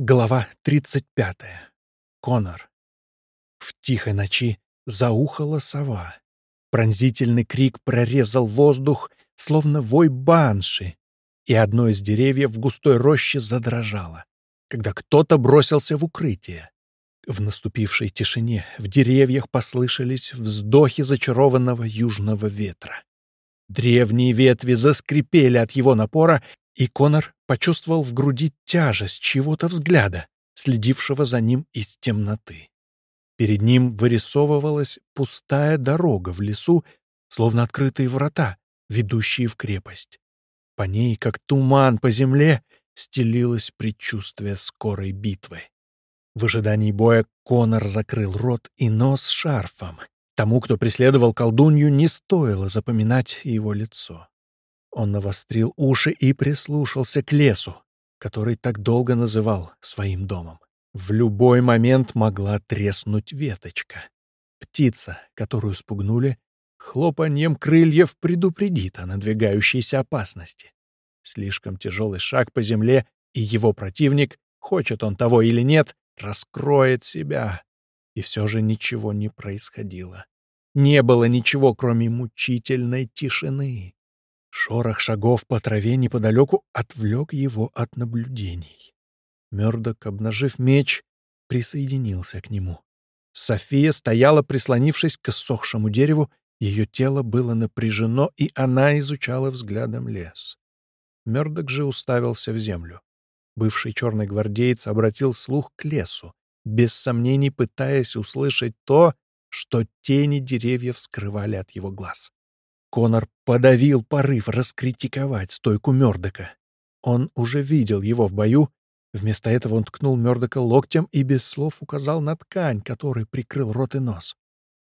Глава 35. Конор. В тихой ночи заухала сова. Пронзительный крик прорезал воздух, словно вой банши, и одно из деревьев в густой роще задрожало, когда кто-то бросился в укрытие. В наступившей тишине в деревьях послышались вздохи зачарованного южного ветра. Древние ветви заскрипели от его напора, и Конор почувствовал в груди тяжесть чего-то взгляда, следившего за ним из темноты. Перед ним вырисовывалась пустая дорога в лесу, словно открытые врата, ведущие в крепость. По ней, как туман по земле, стелилось предчувствие скорой битвы. В ожидании боя Конор закрыл рот и нос шарфом. Тому, кто преследовал колдунью, не стоило запоминать его лицо. Он навострил уши и прислушался к лесу, который так долго называл своим домом. В любой момент могла треснуть веточка. Птица, которую спугнули, хлопаньем крыльев предупредит о надвигающейся опасности. Слишком тяжелый шаг по земле, и его противник, хочет он того или нет, раскроет себя. И все же ничего не происходило. Не было ничего, кроме мучительной тишины. Шорох шагов по траве неподалеку отвлек его от наблюдений. Мёрдок, обнажив меч, присоединился к нему. София стояла, прислонившись к сохшему дереву, ее тело было напряжено, и она изучала взглядом лес. Мёрдок же уставился в землю. Бывший черный гвардеец обратил слух к лесу, без сомнений пытаясь услышать то, что тени деревьев скрывали от его глаз. Конор подавил порыв раскритиковать стойку Мёрдока. Он уже видел его в бою. Вместо этого он ткнул Мёрдока локтем и без слов указал на ткань, которой прикрыл рот и нос.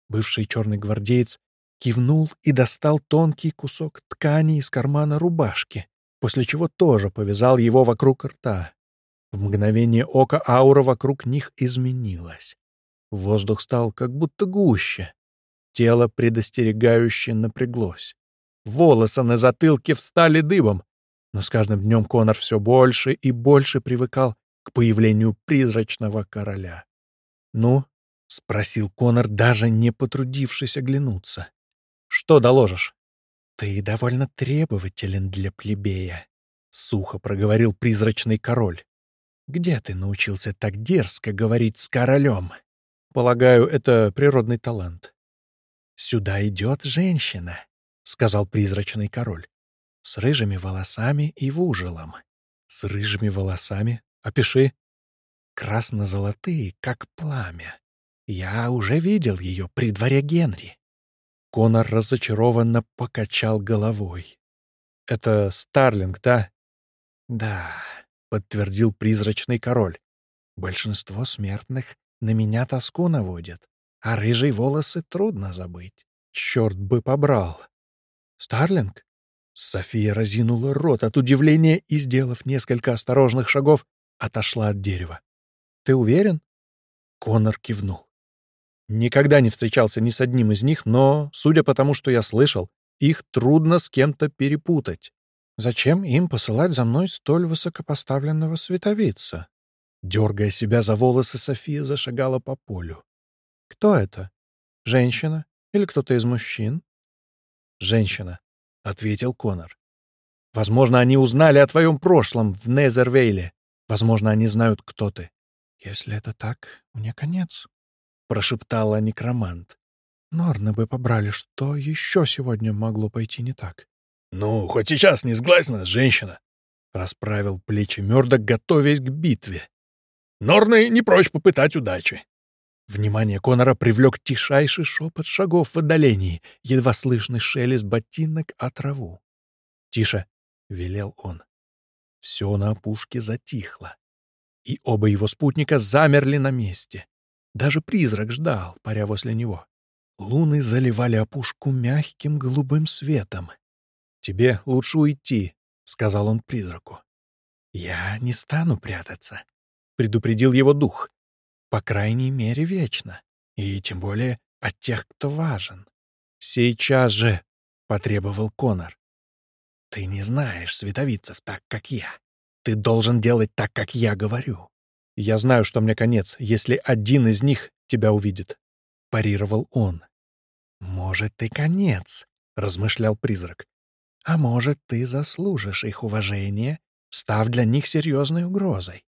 Бывший черный гвардеец кивнул и достал тонкий кусок ткани из кармана рубашки, после чего тоже повязал его вокруг рта. В мгновение ока аура вокруг них изменилась. Воздух стал как будто гуще, Тело предостерегающе напряглось. Волосы на затылке встали дыбом, но с каждым днем Конор все больше и больше привыкал к появлению призрачного короля. «Ну?» — спросил Конор, даже не потрудившись оглянуться. «Что доложишь?» «Ты довольно требователен для плебея», — сухо проговорил призрачный король. «Где ты научился так дерзко говорить с королем?» «Полагаю, это природный талант. «Сюда идет женщина», — сказал призрачный король. «С рыжими волосами и вужелом». «С рыжими волосами? Опиши». «Красно-золотые, как пламя. Я уже видел ее при дворе Генри». Конор разочарованно покачал головой. «Это Старлинг, да?» «Да», — подтвердил призрачный король. «Большинство смертных на меня тоску наводят а рыжие волосы трудно забыть. Черт бы побрал. Старлинг? София разинула рот от удивления и, сделав несколько осторожных шагов, отошла от дерева. «Ты уверен?» Конор кивнул. Никогда не встречался ни с одним из них, но, судя по тому, что я слышал, их трудно с кем-то перепутать. Зачем им посылать за мной столь высокопоставленного световица? Дергая себя за волосы, София зашагала по полю. Кто это? Женщина или кто-то из мужчин? Женщина, — ответил Конор. Возможно, они узнали о твоем прошлом в Незервейле. Возможно, они знают, кто ты. Если это так, мне конец, — прошептала некромант. Норны бы побрали, что еще сегодня могло пойти не так. — Ну, хоть сейчас не сглазь нас, женщина! — расправил плечи Мёрдок, готовясь к битве. — Норны не прочь попытать удачи. Внимание Конора привлек тишайший шепот шагов в отдалении, едва слышный шелест ботинок о траву. «Тише!» — велел он. Все на опушке затихло, и оба его спутника замерли на месте. Даже призрак ждал, паря возле него. Луны заливали опушку мягким голубым светом. «Тебе лучше уйти», — сказал он призраку. «Я не стану прятаться», — предупредил его дух по крайней мере, вечно. И тем более от тех, кто важен. «Сейчас же!» — потребовал Конор. «Ты не знаешь световицев так, как я. Ты должен делать так, как я говорю. Я знаю, что мне конец, если один из них тебя увидит», — парировал он. «Может, и конец», — размышлял призрак. «А может, ты заслужишь их уважение, став для них серьезной угрозой.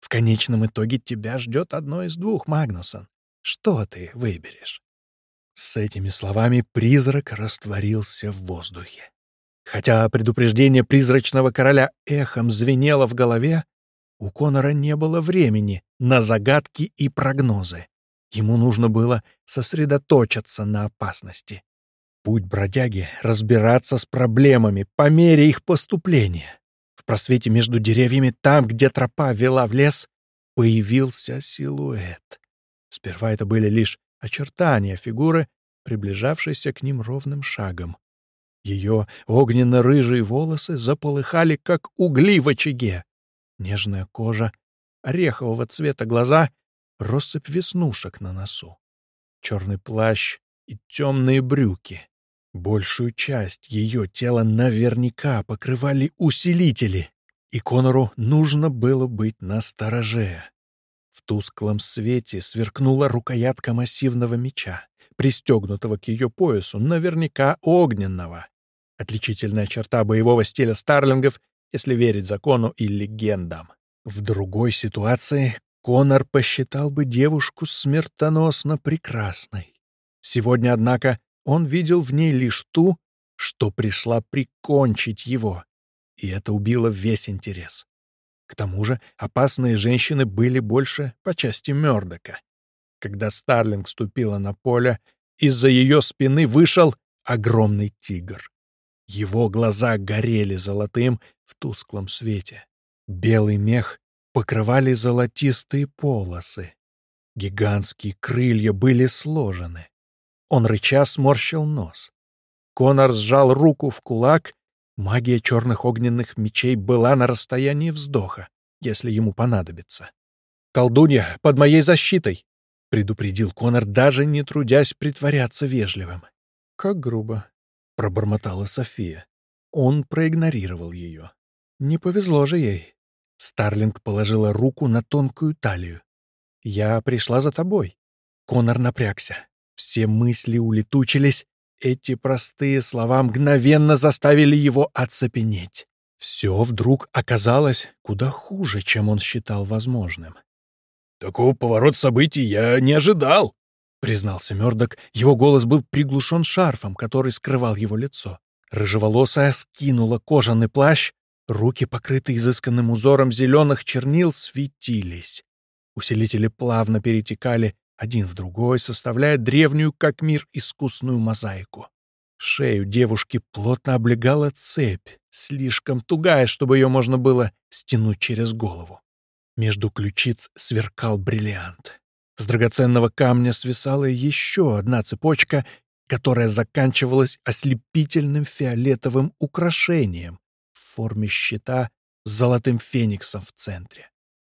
В конечном итоге тебя ждет одно из двух, Магнусон. Что ты выберешь?» С этими словами призрак растворился в воздухе. Хотя предупреждение призрачного короля эхом звенело в голове, у Конора не было времени на загадки и прогнозы. Ему нужно было сосредоточиться на опасности. Путь бродяги — разбираться с проблемами по мере их поступления. Просвете между деревьями, там, где тропа вела в лес, появился силуэт. Сперва это были лишь очертания фигуры, приближавшейся к ним ровным шагом. Ее огненно-рыжие волосы заполыхали, как угли в очаге. Нежная кожа, орехового цвета глаза, россыпь веснушек на носу. Черный плащ и темные брюки. Большую часть ее тела наверняка покрывали усилители, и Конору нужно было быть настороже. В тусклом свете сверкнула рукоятка массивного меча, пристегнутого к ее поясу, наверняка огненного. Отличительная черта боевого стиля старлингов, если верить закону и легендам. В другой ситуации Конор посчитал бы девушку смертоносно прекрасной. Сегодня, однако, он видел в ней лишь ту, что пришла прикончить его, и это убило весь интерес. К тому же опасные женщины были больше по части Мёрдока. Когда Старлинг ступила на поле, из-за ее спины вышел огромный тигр. Его глаза горели золотым в тусклом свете. Белый мех покрывали золотистые полосы. Гигантские крылья были сложены. Он рыча сморщил нос. Конор сжал руку в кулак Магия черных огненных мечей была на расстоянии вздоха, если ему понадобится. «Колдунья под моей защитой!» — предупредил Конор, даже не трудясь притворяться вежливым. «Как грубо!» — пробормотала София. Он проигнорировал ее. «Не повезло же ей!» Старлинг положила руку на тонкую талию. «Я пришла за тобой». Конор напрягся. Все мысли улетучились, эти простые слова мгновенно заставили его оцепенеть. Все вдруг оказалось куда хуже, чем он считал возможным. «Такого поворота событий я не ожидал», — признался Мёрдок. Его голос был приглушен шарфом, который скрывал его лицо. Рыжеволосая скинула кожаный плащ, руки, покрытые изысканным узором зеленых чернил, светились. Усилители плавно перетекали один в другой, составляя древнюю, как мир, искусную мозаику. Шею девушки плотно облегала цепь, слишком тугая, чтобы ее можно было стянуть через голову. Между ключиц сверкал бриллиант. С драгоценного камня свисала еще одна цепочка, которая заканчивалась ослепительным фиолетовым украшением в форме щита с золотым фениксом в центре.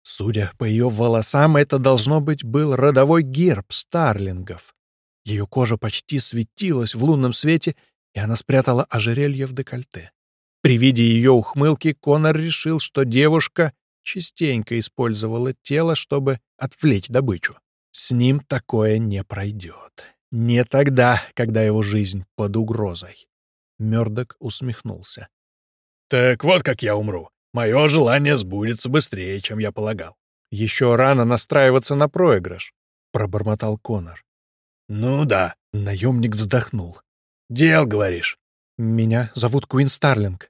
Судя по ее волосам, это, должно быть, был родовой герб старлингов. Ее кожа почти светилась в лунном свете, и она спрятала ожерелье в декольте. При виде ее ухмылки Конор решил, что девушка частенько использовала тело, чтобы отвлечь добычу. С ним такое не пройдет. Не тогда, когда его жизнь под угрозой. Мёрдок усмехнулся. «Так вот как я умру. Мое желание сбудется быстрее, чем я полагал. Еще рано настраиваться на проигрыш, — пробормотал Конор. Ну да, наемник вздохнул. Дел, говоришь? Меня зовут Куин Старлинг.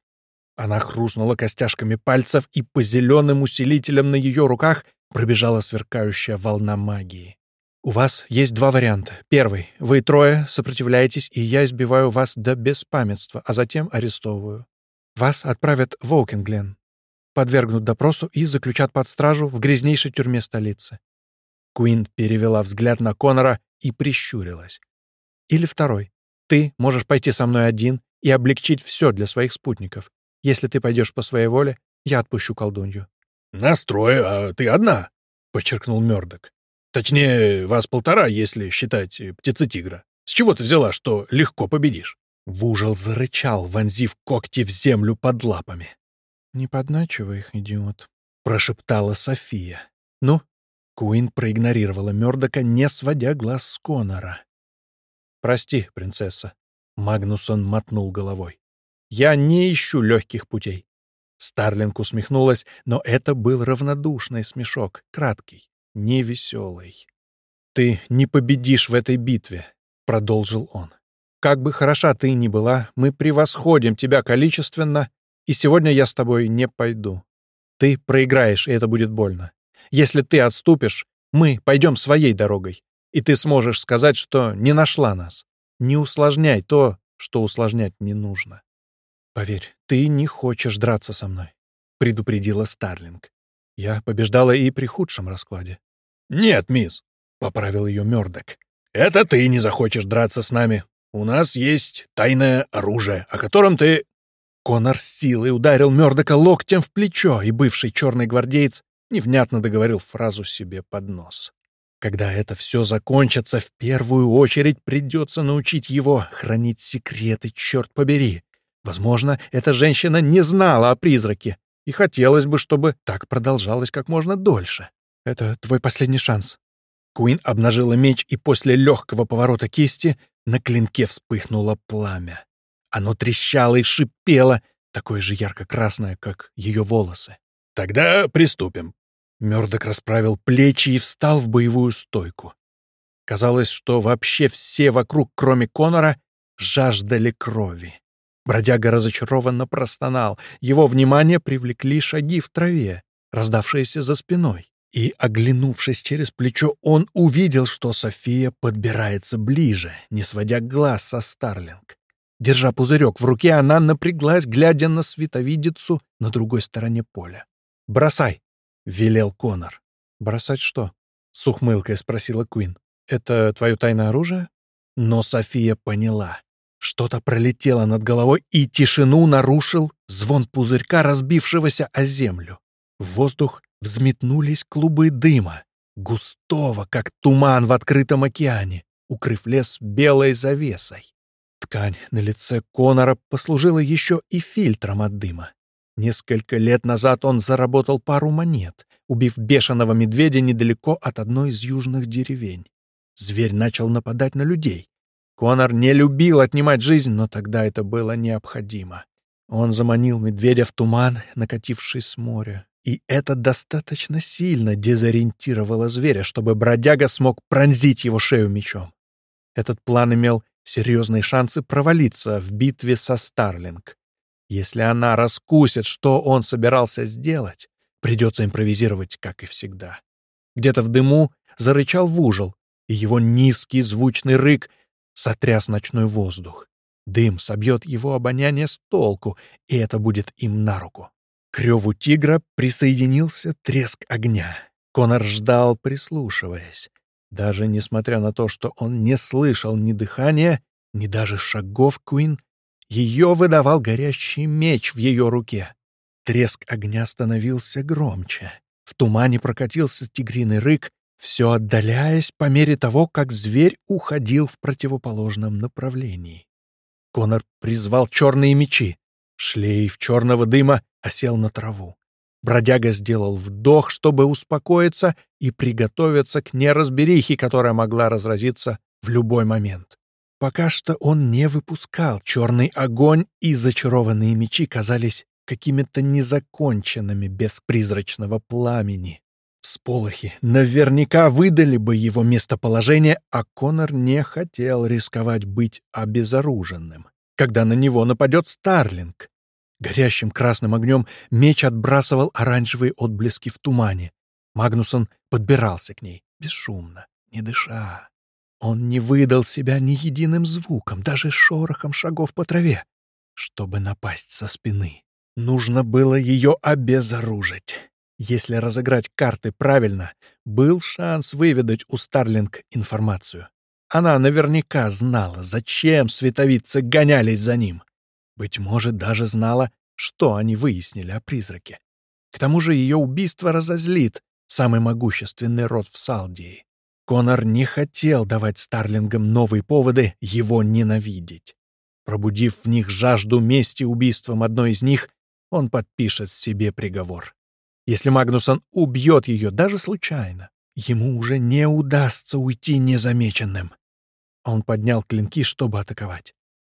Она хрустнула костяшками пальцев, и по зеленым усилителям на ее руках пробежала сверкающая волна магии. У вас есть два варианта. Первый. Вы трое сопротивляетесь, и я избиваю вас до беспамятства, а затем арестовываю. Вас отправят в Оукинглен подвергнут допросу и заключат под стражу в грязнейшей тюрьме столицы. Куин перевела взгляд на Конора и прищурилась. Или второй. Ты можешь пойти со мной один и облегчить все для своих спутников. Если ты пойдешь по своей воле, я отпущу колдунью. «Настрой, а ты одна», — подчеркнул Мёрдок. «Точнее, вас полтора, если считать птицы-тигра. С чего ты взяла, что легко победишь?» Вужел зарычал, вонзив когти в землю под лапами. «Не подначивай их, идиот», — прошептала София. Ну, Куин проигнорировала Мёрдока, не сводя глаз с Конора. «Прости, принцесса», — Магнусон мотнул головой. «Я не ищу легких путей». Старлинг усмехнулась, но это был равнодушный смешок, краткий, невеселый. «Ты не победишь в этой битве», — продолжил он. «Как бы хороша ты ни была, мы превосходим тебя количественно, и сегодня я с тобой не пойду. Ты проиграешь, и это будет больно. Если ты отступишь, мы пойдем своей дорогой, и ты сможешь сказать, что не нашла нас. Не усложняй то, что усложнять не нужно. Поверь, ты не хочешь драться со мной, — предупредила Старлинг. Я побеждала и при худшем раскладе. «Нет, мисс», — поправил ее Мёрдок. «Это ты не захочешь драться с нами. У нас есть тайное оружие, о котором ты...» Конор с силой ударил Мёрдока локтем в плечо, и бывший черный гвардеец невнятно договорил фразу себе под нос. Когда это все закончится, в первую очередь придется научить его хранить секреты, черт побери. Возможно, эта женщина не знала о призраке, и хотелось бы, чтобы так продолжалось как можно дольше. Это твой последний шанс. Куин обнажила меч, и после легкого поворота кисти на клинке вспыхнуло пламя. Оно трещало и шипело, такое же ярко-красное, как ее волосы. «Тогда приступим». Мёрдок расправил плечи и встал в боевую стойку. Казалось, что вообще все вокруг, кроме Конора, жаждали крови. Бродяга разочарованно простонал. Его внимание привлекли шаги в траве, раздавшиеся за спиной. И, оглянувшись через плечо, он увидел, что София подбирается ближе, не сводя глаз со Старлинг. Держа пузырек в руке, она напряглась, глядя на световидицу на другой стороне поля. «Бросай!» — велел Конор. «Бросать что?» — с ухмылкой спросила Куин. «Это твое тайное оружие?» Но София поняла. Что-то пролетело над головой, и тишину нарушил звон пузырька, разбившегося о землю. В воздух взметнулись клубы дыма, густого, как туман в открытом океане, укрыв лес белой завесой. Ткань на лице Конора послужила еще и фильтром от дыма. Несколько лет назад он заработал пару монет, убив бешеного медведя недалеко от одной из южных деревень. Зверь начал нападать на людей. Конор не любил отнимать жизнь, но тогда это было необходимо. Он заманил медведя в туман, накативший с моря. И это достаточно сильно дезориентировало зверя, чтобы бродяга смог пронзить его шею мечом. Этот план имел серьезные шансы провалиться в битве со Старлинг. Если она раскусит, что он собирался сделать, придется импровизировать, как и всегда. Где-то в дыму зарычал вужил, и его низкий звучный рык сотряс ночной воздух. Дым собьет его обоняние с толку, и это будет им на руку. К реву тигра присоединился треск огня. Конор ждал, прислушиваясь. Даже несмотря на то, что он не слышал ни дыхания, ни даже шагов Куин, ее выдавал горящий меч в ее руке. Треск огня становился громче. В тумане прокатился тигриный рык, все отдаляясь по мере того, как зверь уходил в противоположном направлении. Конор призвал черные мечи. Шлейф черного дыма осел на траву. Бродяга сделал вдох, чтобы успокоиться и приготовиться к неразберихе, которая могла разразиться в любой момент. Пока что он не выпускал черный огонь, и зачарованные мечи казались какими-то незаконченными без призрачного пламени. Всполохи наверняка выдали бы его местоположение, а Конор не хотел рисковать быть обезоруженным, когда на него нападет Старлинг. Горящим красным огнем меч отбрасывал оранжевые отблески в тумане. Магнусон подбирался к ней, бесшумно, не дыша. Он не выдал себя ни единым звуком, даже шорохом шагов по траве, чтобы напасть со спины. Нужно было ее обезоружить. Если разыграть карты правильно, был шанс выведать у Старлинг информацию. Она наверняка знала, зачем световицы гонялись за ним. Быть может, даже знала, что они выяснили о призраке. К тому же ее убийство разозлит самый могущественный род в Салдии. Конор не хотел давать Старлингам новые поводы его ненавидеть. Пробудив в них жажду мести убийством одной из них, он подпишет себе приговор. Если Магнусон убьет ее даже случайно, ему уже не удастся уйти незамеченным. Он поднял клинки, чтобы атаковать.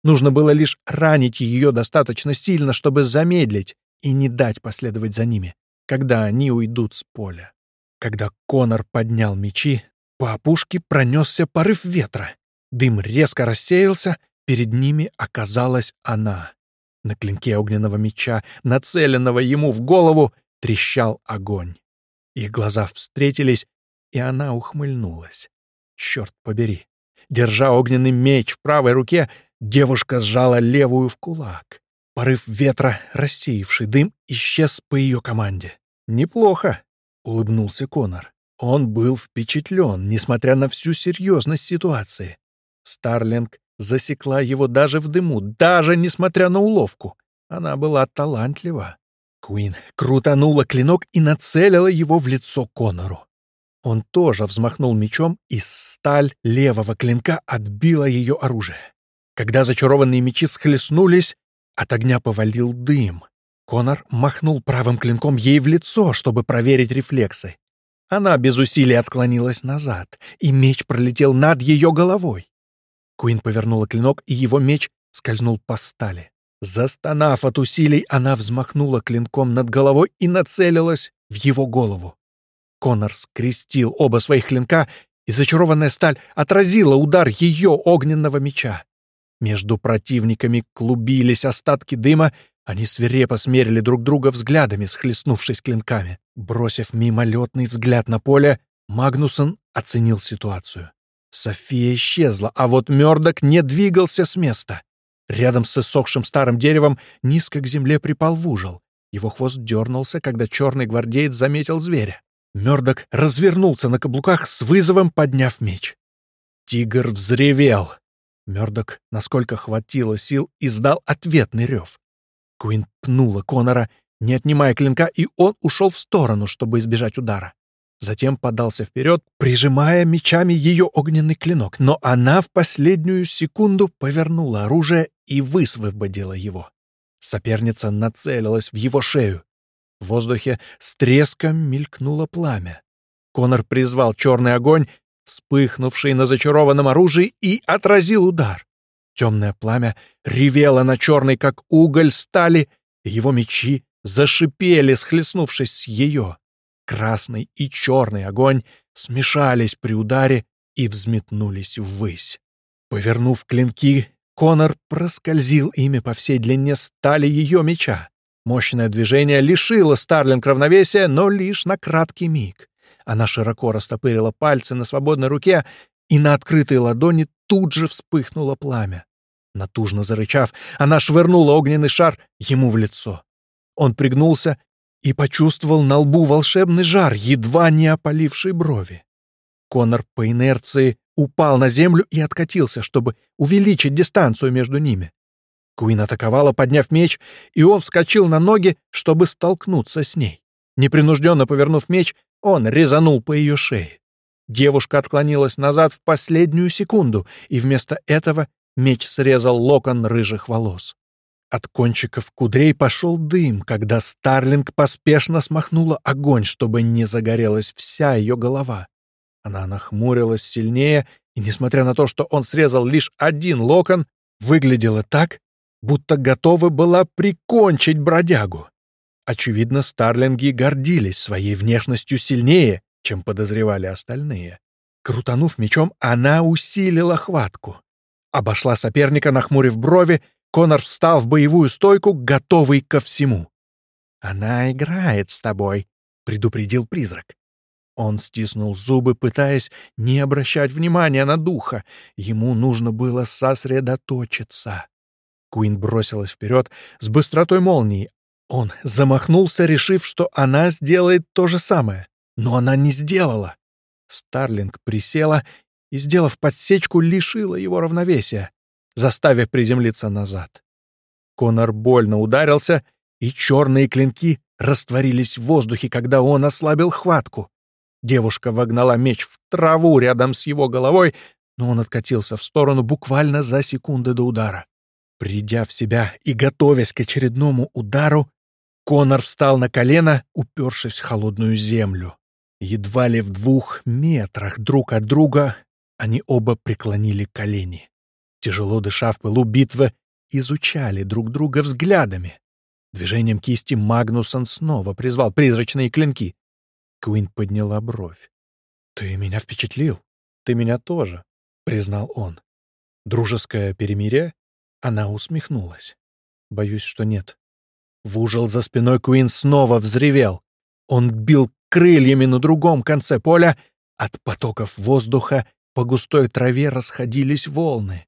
Нужно было лишь ранить ее достаточно сильно, чтобы замедлить и не дать последовать за ними, когда они уйдут с поля. Когда Конор поднял мечи, по опушке пронесся порыв ветра. Дым резко рассеялся, перед ними оказалась она. На клинке огненного меча, нацеленного ему в голову, трещал огонь. Их глаза встретились, и она ухмыльнулась. Черт побери. Держа огненный меч в правой руке, девушка сжала левую в кулак. Порыв ветра, рассеявший дым, исчез по ее команде. «Неплохо», — улыбнулся Конор. Он был впечатлен, несмотря на всю серьезность ситуации. Старлинг засекла его даже в дыму, даже несмотря на уловку. Она была талантлива. Куин крутанула клинок и нацелила его в лицо Конору. Он тоже взмахнул мечом, и сталь левого клинка отбила ее оружие. Когда зачарованные мечи схлестнулись, от огня повалил дым. Конор махнул правым клинком ей в лицо, чтобы проверить рефлексы. Она без усилий отклонилась назад, и меч пролетел над ее головой. Куин повернула клинок, и его меч скользнул по стали. Застонав от усилий, она взмахнула клинком над головой и нацелилась в его голову. Конор скрестил оба своих клинка, и зачарованная сталь отразила удар ее огненного меча. Между противниками клубились остатки дыма, они свирепо смерили друг друга взглядами, схлестнувшись клинками. Бросив мимолетный взгляд на поле, Магнусон оценил ситуацию. София исчезла, а вот Мёрдок не двигался с места. Рядом с иссохшим старым деревом низко к земле припал в ужил. Его хвост дернулся, когда черный гвардеец заметил зверя. Мёрдок развернулся на каблуках с вызовом, подняв меч. Тигр взревел. Мёрдок, насколько хватило сил, издал ответный рев. Куин пнула Конора, не отнимая клинка, и он ушел в сторону, чтобы избежать удара. Затем подался вперед, прижимая мечами ее огненный клинок, но она в последнюю секунду повернула оружие и высвободила его. Соперница нацелилась в его шею. В воздухе с треском мелькнуло пламя. Конор призвал черный огонь, вспыхнувший на зачарованном оружии, и отразил удар. Темное пламя ревело на черный, как уголь стали, и его мечи зашипели, схлестнувшись с ее. Красный и черный огонь смешались при ударе и взметнулись ввысь. Повернув клинки, Конор проскользил ими по всей длине стали ее меча. Мощное движение лишило Старлинг равновесия, но лишь на краткий миг. Она широко растопырила пальцы на свободной руке, и на открытой ладони тут же вспыхнуло пламя. Натужно зарычав, она швырнула огненный шар ему в лицо. Он пригнулся и почувствовал на лбу волшебный жар, едва не опаливший брови. Конор по инерции упал на землю и откатился, чтобы увеличить дистанцию между ними. Куин атаковала, подняв меч, и он вскочил на ноги, чтобы столкнуться с ней. Непринужденно повернув меч, он резанул по ее шее. Девушка отклонилась назад в последнюю секунду, и вместо этого меч срезал локон рыжих волос. От кончиков кудрей пошел дым, когда Старлинг поспешно смахнула огонь, чтобы не загорелась вся ее голова. Она нахмурилась сильнее, и, несмотря на то, что он срезал лишь один локон, выглядела так, будто готова была прикончить бродягу. Очевидно, старлинги гордились своей внешностью сильнее, чем подозревали остальные. Крутанув мечом, она усилила хватку. Обошла соперника, нахмурив брови, Конор встал в боевую стойку, готовый ко всему. «Она играет с тобой», — предупредил призрак. Он стиснул зубы, пытаясь не обращать внимания на духа. Ему нужно было сосредоточиться. Куин бросилась вперед с быстротой молнии. Он замахнулся, решив, что она сделает то же самое. Но она не сделала. Старлинг присела и, сделав подсечку, лишила его равновесия заставив приземлиться назад. Конор больно ударился, и черные клинки растворились в воздухе, когда он ослабил хватку. Девушка вогнала меч в траву рядом с его головой, но он откатился в сторону буквально за секунды до удара. Придя в себя и готовясь к очередному удару, Конор встал на колено, упершись в холодную землю. Едва ли в двух метрах друг от друга они оба преклонили колени. Тяжело дыша в пылу битвы, изучали друг друга взглядами. Движением кисти Магнусон снова призвал призрачные клинки. Куин подняла бровь. «Ты меня впечатлил. Ты меня тоже», — признал он. «Дружеское перемирие?» Она усмехнулась. «Боюсь, что нет». В ужил за спиной Куин снова взревел. Он бил крыльями на другом конце поля. От потоков воздуха по густой траве расходились волны.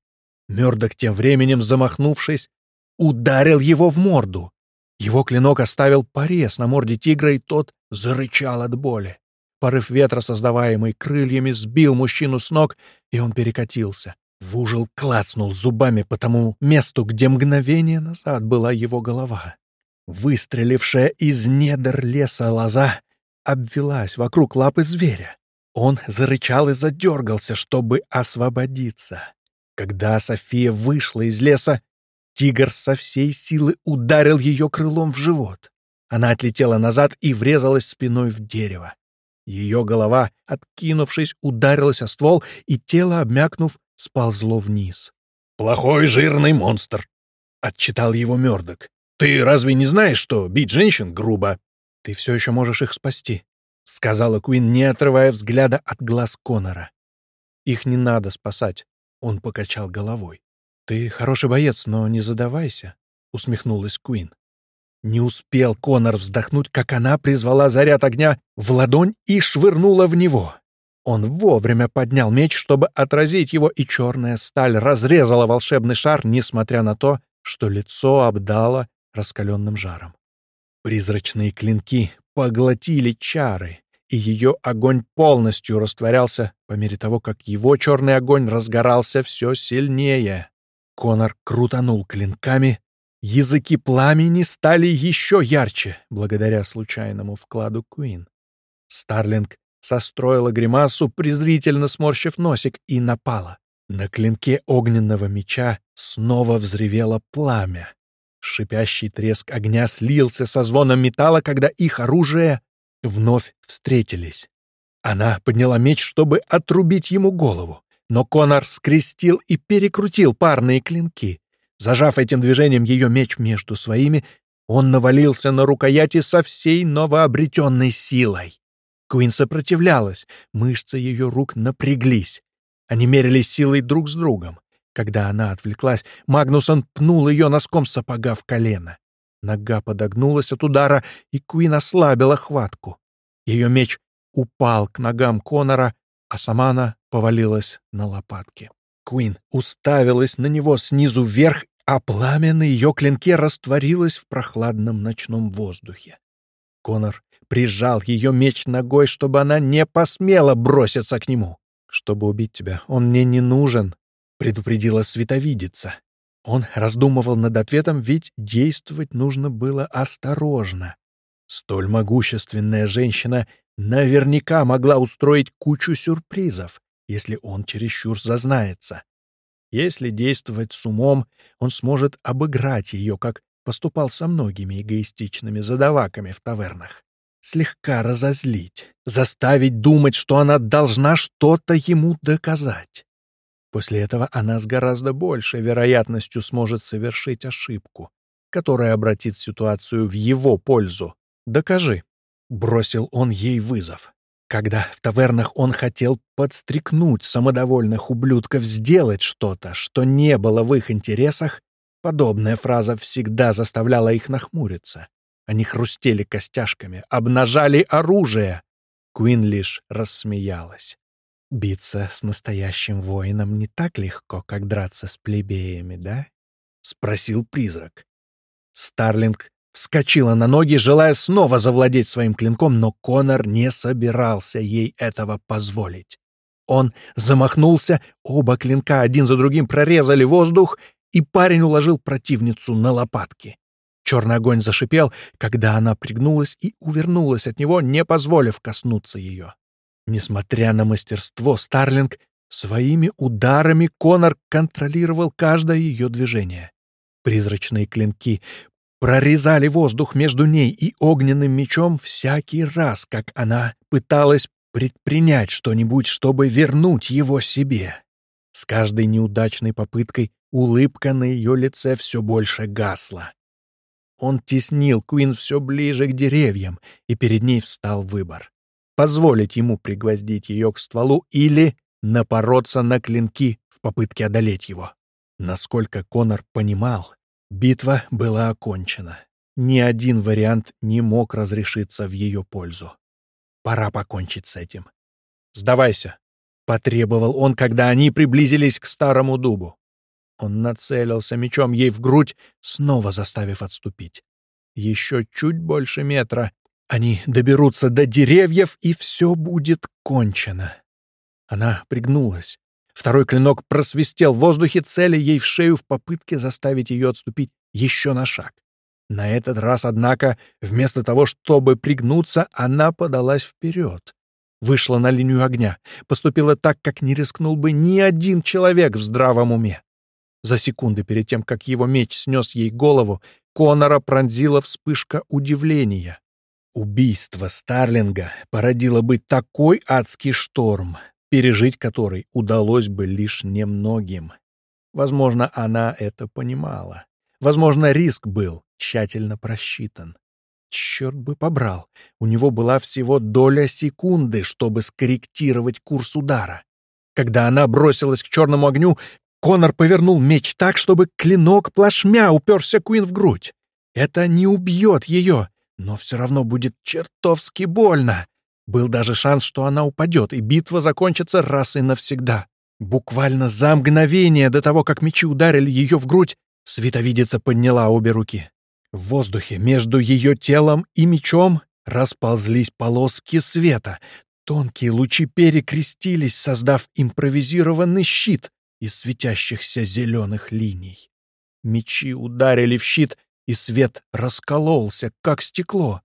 Мёрдок тем временем, замахнувшись, ударил его в морду. Его клинок оставил порез на морде тигра, и тот зарычал от боли. Порыв ветра, создаваемый крыльями, сбил мужчину с ног, и он перекатился. В ужил клацнул зубами по тому месту, где мгновение назад была его голова. Выстрелившая из недр леса лоза обвелась вокруг лапы зверя. Он зарычал и задергался, чтобы освободиться. Когда София вышла из леса, тигр со всей силы ударил ее крылом в живот. Она отлетела назад и врезалась спиной в дерево. Ее голова, откинувшись, ударилась о ствол, и тело, обмякнув, сползло вниз. «Плохой жирный монстр!» — отчитал его Мёрдок. «Ты разве не знаешь, что бить женщин грубо?» «Ты все еще можешь их спасти», — сказала Куин, не отрывая взгляда от глаз Конора. «Их не надо спасать. Он покачал головой. «Ты хороший боец, но не задавайся», — усмехнулась Куин. Не успел Конор вздохнуть, как она призвала заряд огня в ладонь и швырнула в него. Он вовремя поднял меч, чтобы отразить его, и черная сталь разрезала волшебный шар, несмотря на то, что лицо обдало раскаленным жаром. Призрачные клинки поглотили чары, и ее огонь полностью растворялся по мере того, как его черный огонь разгорался все сильнее. Конор крутанул клинками. Языки пламени стали еще ярче, благодаря случайному вкладу Куин. Старлинг состроила гримасу, презрительно сморщив носик, и напала. На клинке огненного меча снова взревело пламя. Шипящий треск огня слился со звоном металла, когда их оружие вновь встретились. Она подняла меч, чтобы отрубить ему голову, но Конор скрестил и перекрутил парные клинки. Зажав этим движением ее меч между своими, он навалился на рукояти со всей новообретенной силой. Куин сопротивлялась, мышцы ее рук напряглись. Они мерились силой друг с другом. Когда она отвлеклась, Магнусон пнул ее носком сапога в колено. Нога подогнулась от удара, и Куин ослабила хватку. Ее меч упал к ногам Конора, а сама она повалилась на лопатки. Куин уставилась на него снизу вверх, а пламя на ее клинке растворилось в прохладном ночном воздухе. Конор прижал ее меч ногой, чтобы она не посмела броситься к нему. «Чтобы убить тебя, он мне не нужен», — предупредила световидица. Он раздумывал над ответом, ведь действовать нужно было осторожно. Столь могущественная женщина наверняка могла устроить кучу сюрпризов, если он чересчур зазнается. Если действовать с умом, он сможет обыграть ее, как поступал со многими эгоистичными задаваками в тавернах. Слегка разозлить, заставить думать, что она должна что-то ему доказать. После этого она с гораздо большей вероятностью сможет совершить ошибку, которая обратит ситуацию в его пользу. «Докажи», — бросил он ей вызов. Когда в тавернах он хотел подстрекнуть самодовольных ублюдков сделать что-то, что не было в их интересах, подобная фраза всегда заставляла их нахмуриться. Они хрустели костяшками, обнажали оружие. Куин лишь рассмеялась. Биться с настоящим воином не так легко, как драться с плебеями, да? Спросил призрак. Старлинг вскочила на ноги, желая снова завладеть своим клинком, но Конор не собирался ей этого позволить. Он замахнулся, оба клинка один за другим прорезали воздух, и парень уложил противницу на лопатки. Черный огонь зашипел, когда она пригнулась и увернулась от него, не позволив коснуться ее. Несмотря на мастерство Старлинг, своими ударами Конор контролировал каждое ее движение. Призрачные клинки прорезали воздух между ней и огненным мечом всякий раз, как она пыталась предпринять что-нибудь, чтобы вернуть его себе. С каждой неудачной попыткой улыбка на ее лице все больше гасла. Он теснил Куин все ближе к деревьям, и перед ней встал выбор. Позволить ему пригвоздить ее к стволу или напороться на клинки в попытке одолеть его. Насколько Конор понимал, битва была окончена. Ни один вариант не мог разрешиться в ее пользу. Пора покончить с этим. «Сдавайся», — потребовал он, когда они приблизились к старому дубу. Он нацелился мечом ей в грудь, снова заставив отступить. Еще чуть больше метра. Они доберутся до деревьев, и все будет кончено. Она пригнулась. Второй клинок просвистел в воздухе, цели ей в шею в попытке заставить ее отступить еще на шаг. На этот раз, однако, вместо того, чтобы пригнуться, она подалась вперед. Вышла на линию огня, поступила так, как не рискнул бы ни один человек в здравом уме. За секунды перед тем, как его меч снес ей голову, Конора пронзила вспышка удивления. Убийство Старлинга породило бы такой адский шторм, пережить который удалось бы лишь немногим. Возможно, она это понимала. Возможно, риск был тщательно просчитан. Черт бы побрал, у него была всего доля секунды, чтобы скорректировать курс удара. Когда она бросилась к черному огню, Конор повернул меч так, чтобы клинок плашмя уперся Куин в грудь. Это не убьет ее, но все равно будет чертовски больно. Был даже шанс, что она упадет, и битва закончится раз и навсегда. Буквально за мгновение до того, как мечи ударили ее в грудь, световидица подняла обе руки. В воздухе между ее телом и мечом расползлись полоски света. Тонкие лучи перекрестились, создав импровизированный щит, из светящихся зеленых линий. Мечи ударили в щит, и свет раскололся, как стекло.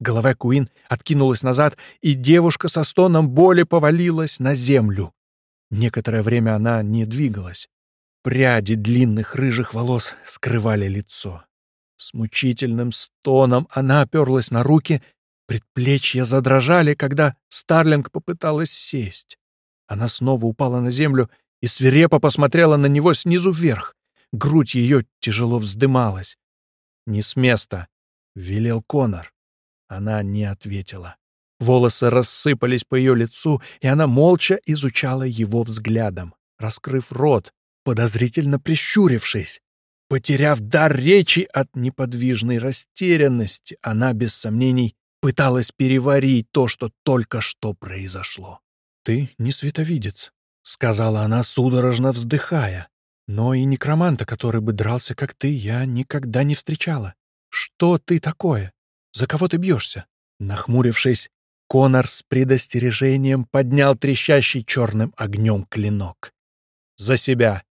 Голова Куин откинулась назад, и девушка со стоном боли повалилась на землю. Некоторое время она не двигалась. Пряди длинных рыжих волос скрывали лицо. С мучительным стоном она оперлась на руки, предплечья задрожали, когда Старлинг попыталась сесть. Она снова упала на землю и свирепо посмотрела на него снизу вверх. Грудь ее тяжело вздымалась. «Не с места», — велел Конор. Она не ответила. Волосы рассыпались по ее лицу, и она молча изучала его взглядом, раскрыв рот, подозрительно прищурившись. Потеряв дар речи от неподвижной растерянности, она, без сомнений, пыталась переварить то, что только что произошло. «Ты не световидец», — сказала она, судорожно вздыхая. «Но и некроманта, который бы дрался, как ты, я никогда не встречала. Что ты такое? За кого ты бьешься?» Нахмурившись, Конор с предостережением поднял трещащий черным огнем клинок. «За себя!»